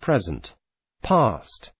present, past,